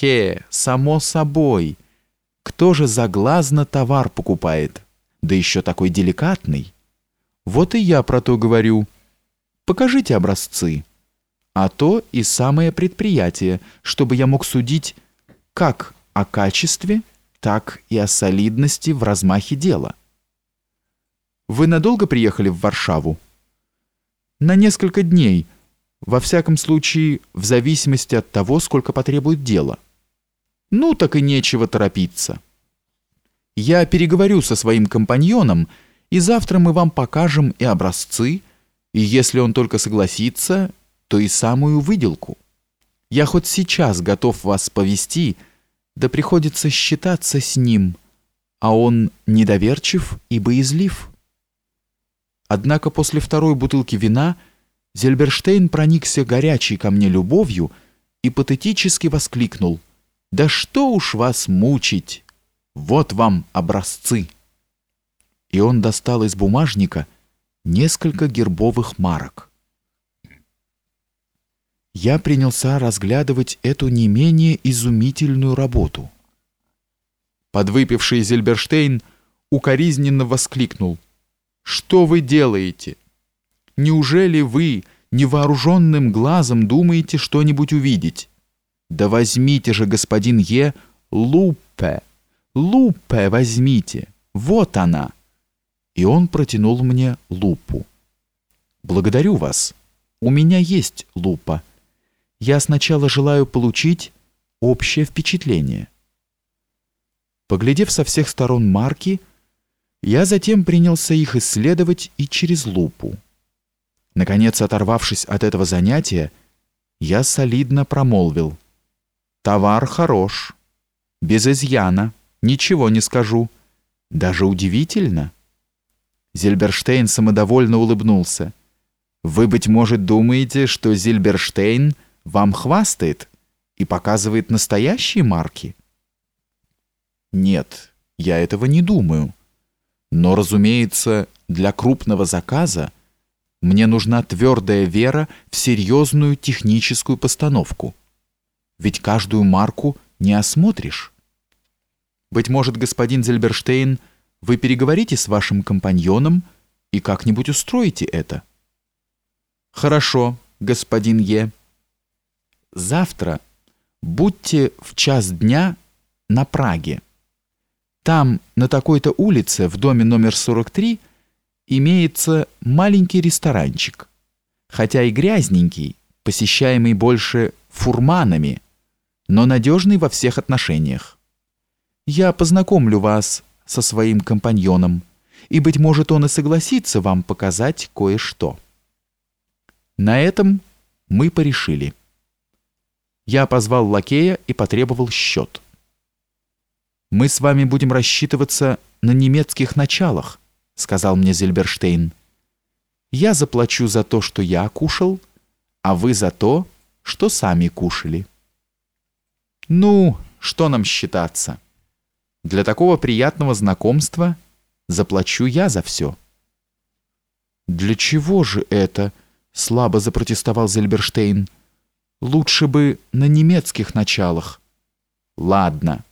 Хе-хе, само собой. Кто же заглазно товар покупает? Да еще такой деликатный. Вот и я про то говорю. Покажите образцы. А то и самое предприятие, чтобы я мог судить как о качестве, так и о солидности в размахе дела. Вы надолго приехали в Варшаву? На несколько дней, во всяком случае, в зависимости от того, сколько потребует дело. Ну, так и нечего торопиться. Я переговорю со своим компаньоном, и завтра мы вам покажем и образцы, и если он только согласится, то и самую выделку. Я хоть сейчас готов вас повести, да приходится считаться с ним, а он недоверчив и боязлив. Однако после второй бутылки вина Зельберштейн проникся горячей ко мне любовью и патетически воскликнул «Да что уж вас мучить! Вот вам образцы!» И он достал из бумажника несколько гербовых марок. Я принялся разглядывать эту не менее изумительную работу. Подвыпивший Зельберштейн укоризненно воскликнул — что вы делаете? Неужели вы невооруженным глазом думаете что-нибудь увидеть? Да возьмите же, господин Е, лупе, лупе возьмите, вот она. И он протянул мне лупу. Благодарю вас. У меня есть лупа. Я сначала желаю получить общее впечатление. Поглядев со всех сторон марки, я затем принялся их исследовать и через лупу. Наконец, оторвавшись от этого занятия, я солидно промолвил. «Товар хорош. Без изъяна. Ничего не скажу. Даже удивительно». Зильберштейн самодовольно улыбнулся. «Вы, быть может, думаете, что Зильберштейн вам хвастает и показывает настоящие марки?» «Нет, я этого не думаю». Но, разумеется, для крупного заказа мне нужна твердая вера в серьезную техническую постановку. Ведь каждую марку не осмотришь. Быть может, господин Зельберштейн, вы переговорите с вашим компаньоном и как-нибудь устроите это. Хорошо, господин Е. Завтра будьте в час дня на Праге. Там, на такой-то улице, в доме номер 43, имеется маленький ресторанчик. Хотя и грязненький, посещаемый больше фурманами, но надежный во всех отношениях. Я познакомлю вас со своим компаньоном, и, быть может, он и согласится вам показать кое-что. На этом мы порешили. Я позвал лакея и потребовал счет мы с вами будем рассчитываться на немецких началах, сказал мне Зельберштейн. Я заплачу за то, что я кушал, а вы за то, что сами кушали. Ну, что нам считаться? Для такого приятного знакомства заплачу я за все. Для чего же это? слабо запротестовал Зельберштейн. Лучше бы на немецких началах. Ладно.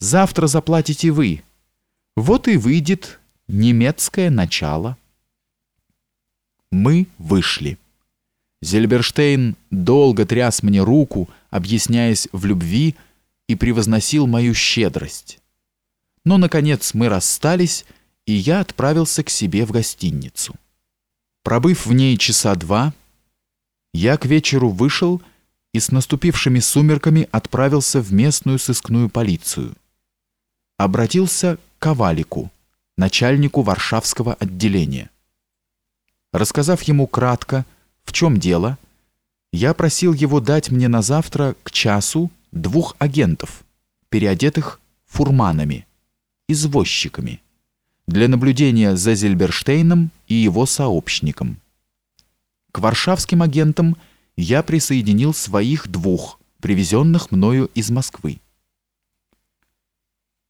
Завтра заплатите вы. Вот и выйдет немецкое начало. Мы вышли. Зельберштейн долго тряс мне руку, объясняясь в любви и превозносил мою щедрость. Но, наконец, мы расстались, и я отправился к себе в гостиницу. Пробыв в ней часа два, я к вечеру вышел и с наступившими сумерками отправился в местную сыскную полицию обратился к Ковалику, начальнику Варшавского отделения. Рассказав ему кратко, в чем дело, я просил его дать мне на завтра к часу двух агентов, переодетых фурманами, извозчиками, для наблюдения за Зельберштейном и его сообщником. К варшавским агентам я присоединил своих двух, привезенных мною из Москвы.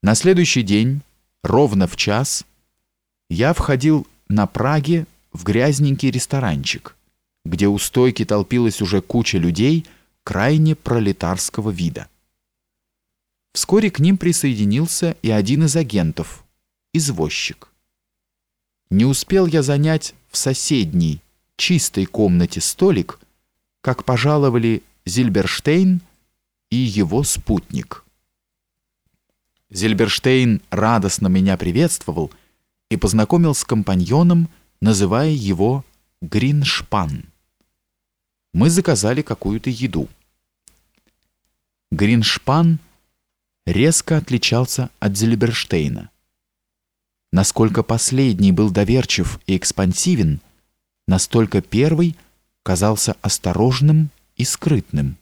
На следующий день, ровно в час, я входил на Праге в грязненький ресторанчик, где у стойки толпилась уже куча людей крайне пролетарского вида. Вскоре к ним присоединился и один из агентов, извозчик. Не успел я занять в соседней, чистой комнате столик, как пожаловали Зильберштейн и его спутник. Зильберштейн радостно меня приветствовал и познакомил с компаньоном, называя его Гриншпан. Мы заказали какую-то еду. Гриншпан резко отличался от Зильберштейна. Насколько последний был доверчив и экспансивен, настолько первый казался осторожным и скрытным.